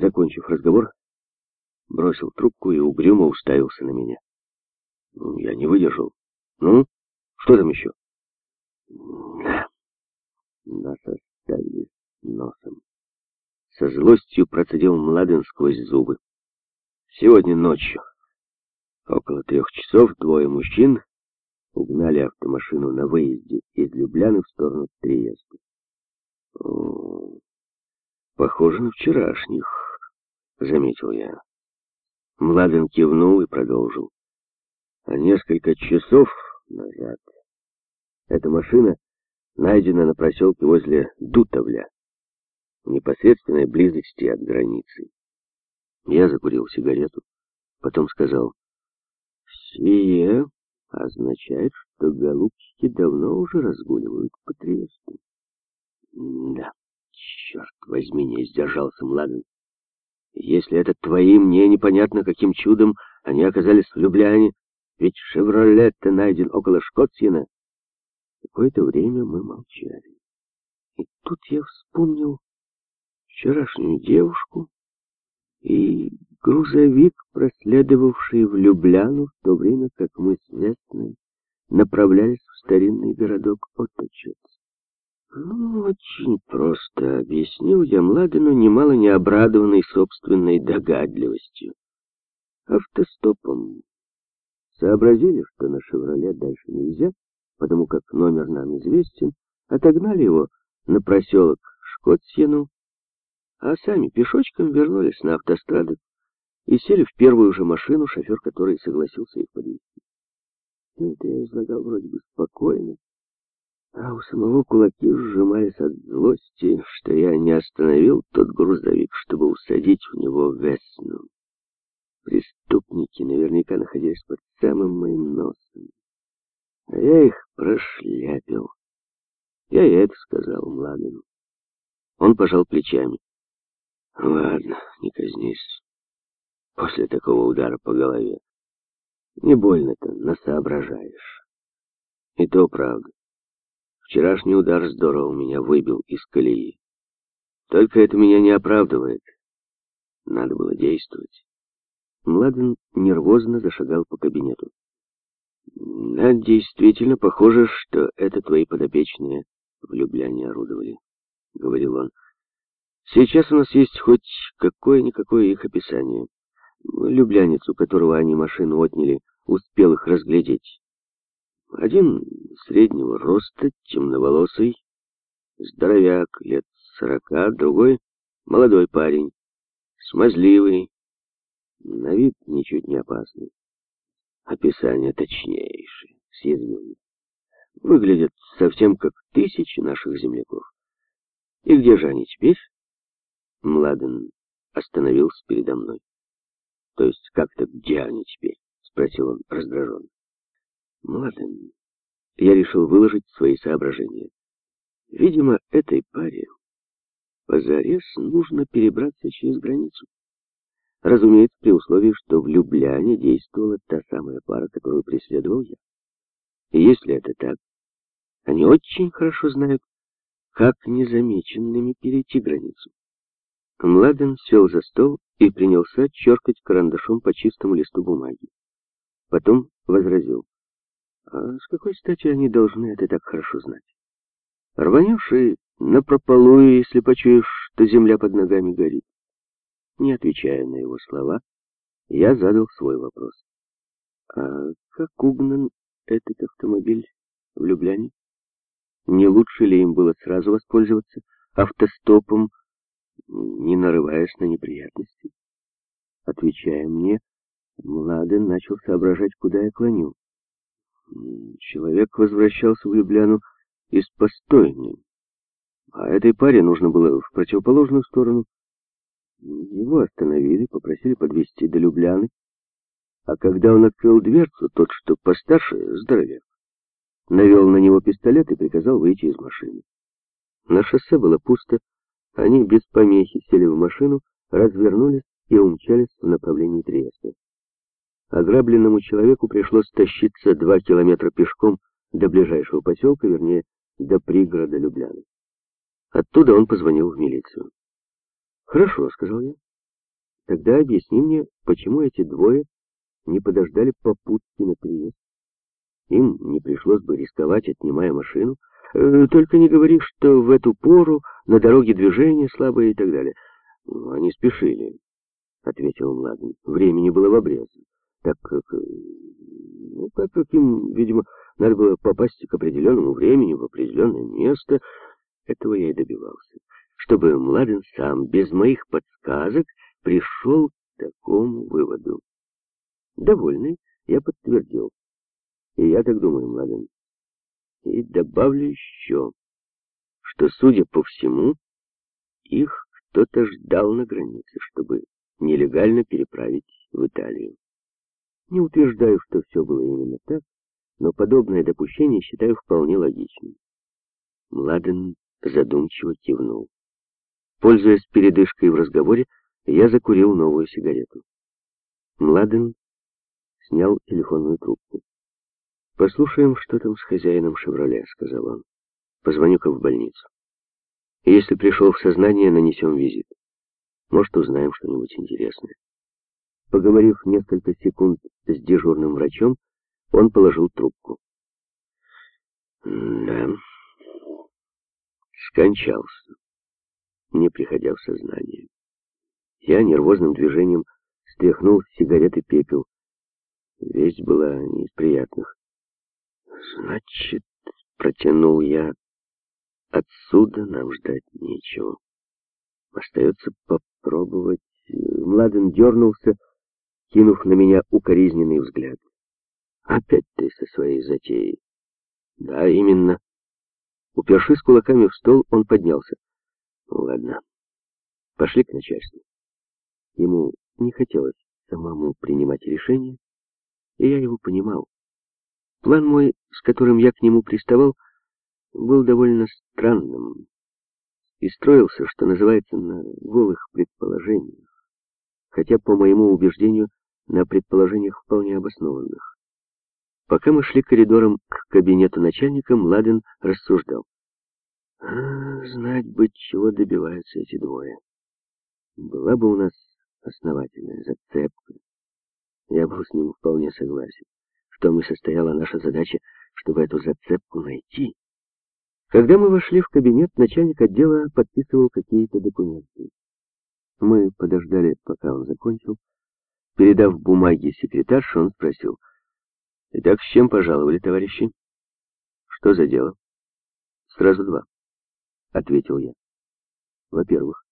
Закончив разговор, бросил трубку и угрюмо уставился на меня. Ну, я не выдержал. Ну, что там еще? Да, нас оставили носом. Со злостью процедил Младен сквозь зубы. Сегодня ночью, около трех часов, двое мужчин угнали автомашину на выезде из Любляны в сторону Триеста. Похоже на вчерашних, заметил я. Младен кивнул и продолжил. А несколько часов назад эта машина найдена на проселке возле Дутовля, в непосредственной близости от границы. Я закурил сигарету, потом сказал, «Сие означает, что голубчики давно уже разгуливают по Триесту». «Да, черт возьми, не сдержался Младен. Если это твои, мне непонятно, каким чудом они оказались в Любляне, ведь «Шевролет»-то найден около Шкотсьена». Какое-то время мы молчали. И тут я вспомнил вчерашнюю девушку и грузовик, проследовавший в Любляну в то время, как мы с Вестной направлялись в старинный городок Оточец. Ну, очень просто объяснил я Младену, немало не обрадованный собственной догадливостью. Автостопом сообразили, что на «Шевроле» дальше нельзя, потому как номер нам известен, отогнали его на проселок Шкотсьену, а сами пешочком вернулись на автостраду и сели в первую же машину, шофер которой согласился их подвезти. Это я излагал вроде бы спокойно, а у самого кулаки сжимались от злости, что я не остановил тот грузовик, чтобы усадить в него Весну. Преступники наверняка находились под самым моим носом. А я их прошляпил. Я и это сказал Младену. Он пожал плечами. Ладно, не казнись. После такого удара по голове. Не больно-то, насоображаешь. И то правда. Вчерашний удар здорово меня выбил из колеи. Только это меня не оправдывает. Надо было действовать. Младен нервозно зашагал по кабинету. «Да, действительно, похоже, что это твои подопечные в Любляне орудовали», — говорил он. «Сейчас у нас есть хоть какое-никакое их описание. Люблянец, у которого они машину отняли, успел их разглядеть. Один среднего роста, темноволосый, здоровяк, лет сорока, другой — молодой парень, смазливый, на вид ничуть не опасный. Описание точнейшее, съязвил Выглядят совсем как тысячи наших земляков. И где же они теперь? Младен остановился передо мной. То есть как-то где они теперь? Спросил он раздраженно. Младен, я решил выложить свои соображения. Видимо, этой паре позарез нужно перебраться через границу. Разумеется, при условии, что в Любляне действовала та самая пара, которую преследовал я. И если это так, они очень хорошо знают, как незамеченными перейти границу. Младен сел за стол и принялся черкать карандашом по чистому листу бумаги. Потом возразил. А с какой стати они должны это так хорошо знать? Рванешь напропалую, если почуешь, что земля под ногами горит. Не отвечая на его слова, я задал свой вопрос. «А как угнан этот автомобиль в Любляне? Не лучше ли им было сразу воспользоваться автостопом, не нарываясь на неприятности?» Отвечая мне, Младен начал соображать, куда я клоню. Человек возвращался в Любляну из постойни, а этой паре нужно было в противоположную сторону. Его остановили, попросили подвезти до Любляны. А когда он открыл дверцу, тот, что постарше, здоровяк, навел на него пистолет и приказал выйти из машины. На шоссе было пусто, они без помехи сели в машину, развернулись и умчались в направлении Триеста. Ограбленному человеку пришлось тащиться два километра пешком до ближайшего поселка, вернее, до пригорода Любляны. Оттуда он позвонил в милицию. «Хорошо», — сказал я. Тогда объясни мне, почему эти двое не подождали попутки на приезд. Им не пришлось бы рисковать, отнимая машину. Э, только не говори, что в эту пору на дороге движение слабое и так далее. Ну, они спешили, — ответил Младен. Времени было в обрез. Так как... Э, ну, так как им, видимо, надо было попасть к определенному времени в определенное место, этого я и добивался. Чтобы Младен сам, без моих подсказок, пришел к такому выводу. Довольный, я подтвердил. И я так думаю, Младен. И добавлю еще, что, судя по всему, их кто-то ждал на границе, чтобы нелегально переправить в Италию. Не утверждаю, что все было именно так, но подобное допущение считаю вполне логичным. Младен задумчиво кивнул. Пользуясь передышкой в разговоре, я закурил новую сигарету. Младен снял телефонную трубку. «Послушаем, что там с хозяином «Шевроле», — сказал он. «Позвоню-ка в больницу. Если пришел в сознание, нанесем визит. Может, узнаем что-нибудь интересное». Поговорив несколько секунд с дежурным врачом, он положил трубку. «Да, скончался, не приходя в сознание». Я нервозным движением стряхнул с сигареты пепел. Весть была не из приятных. «Значит, — протянул я, — отсюда нам ждать нечего. Остается попробовать...» Младен дернулся, кинув на меня укоризненный взгляд. «Опять ты со своей затеей». «Да, именно». Упершись кулаками в стол, он поднялся. «Ладно, пошли к начальству». Ему не хотелось самому принимать решение, и я его понимал. План мой, с которым я к нему приставал, был довольно странным и строился, что называется, на голых предположениях, хотя, по моему убеждению, на предположениях вполне обоснованных. Пока мы шли коридором к кабинету начальника, Младен рассуждал. А, знать бы, чего добиваются эти двое. Была бы у нас основательная зацепка. Я был с ним вполне согласен. В том и состояла наша задача, чтобы эту зацепку найти. Когда мы вошли в кабинет, начальник отдела подписывал какие-то документы. Мы подождали, пока он закончил. Передав бумаги секретарше, он спросил, «Итак, с чем пожаловали, товарищи?» «Что за дело?» «Сразу два», — ответил я. «Во-первых,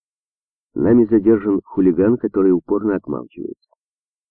Нами задержан хулиган, который упорно отмалчивается.